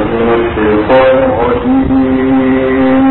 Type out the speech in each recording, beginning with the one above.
الشيطان الرجيم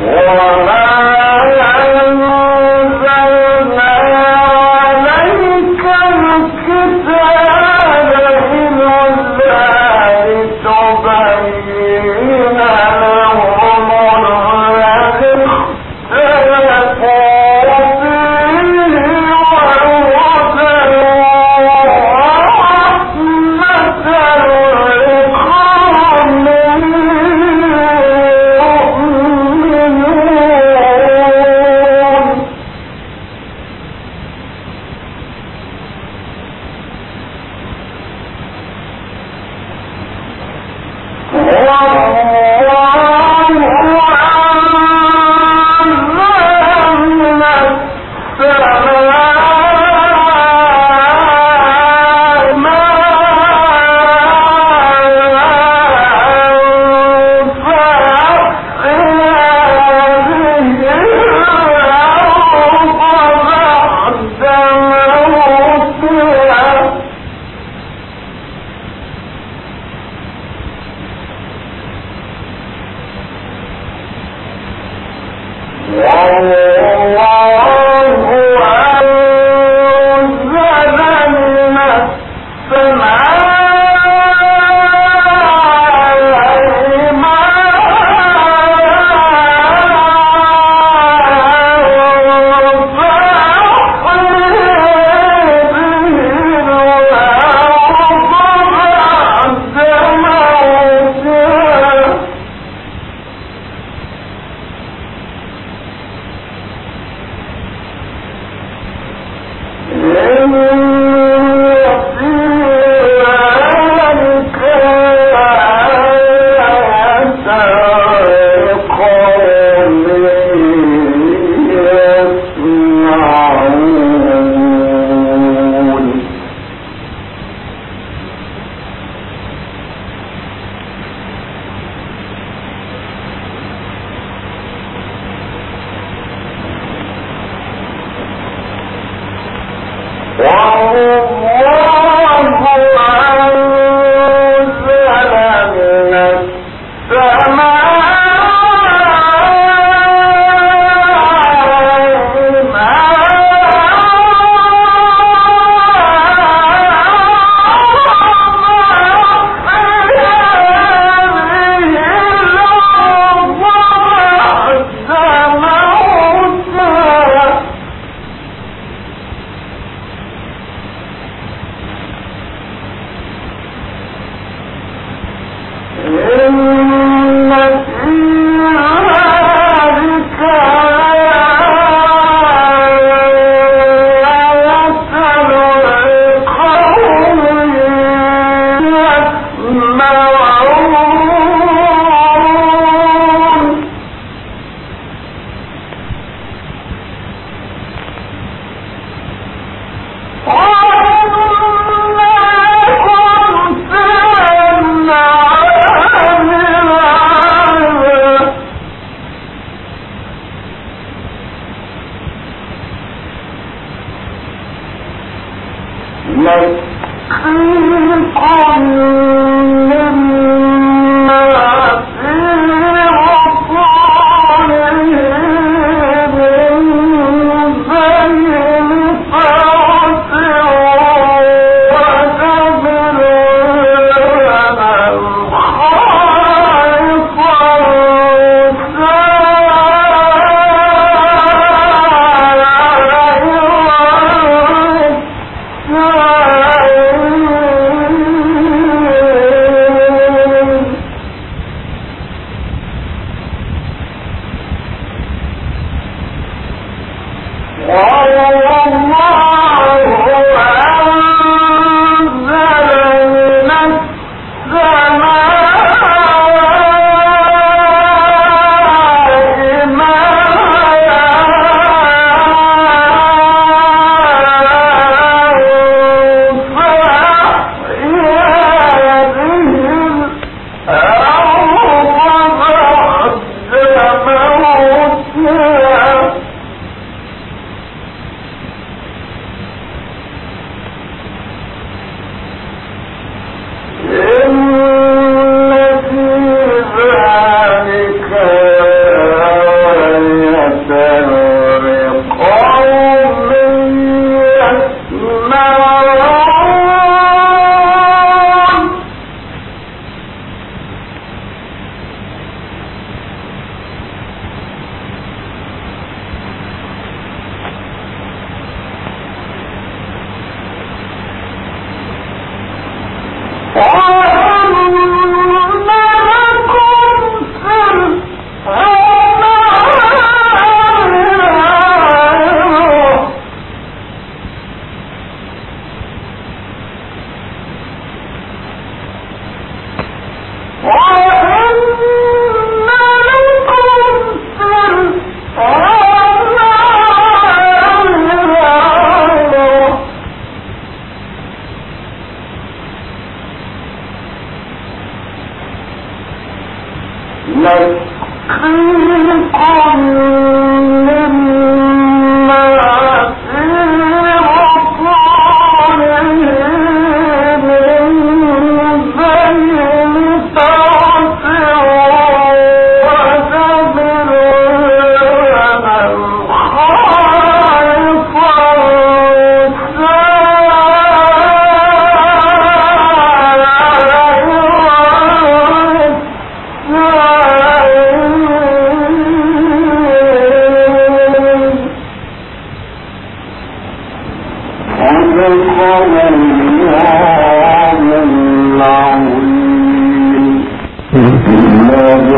وہ آنا الله القمر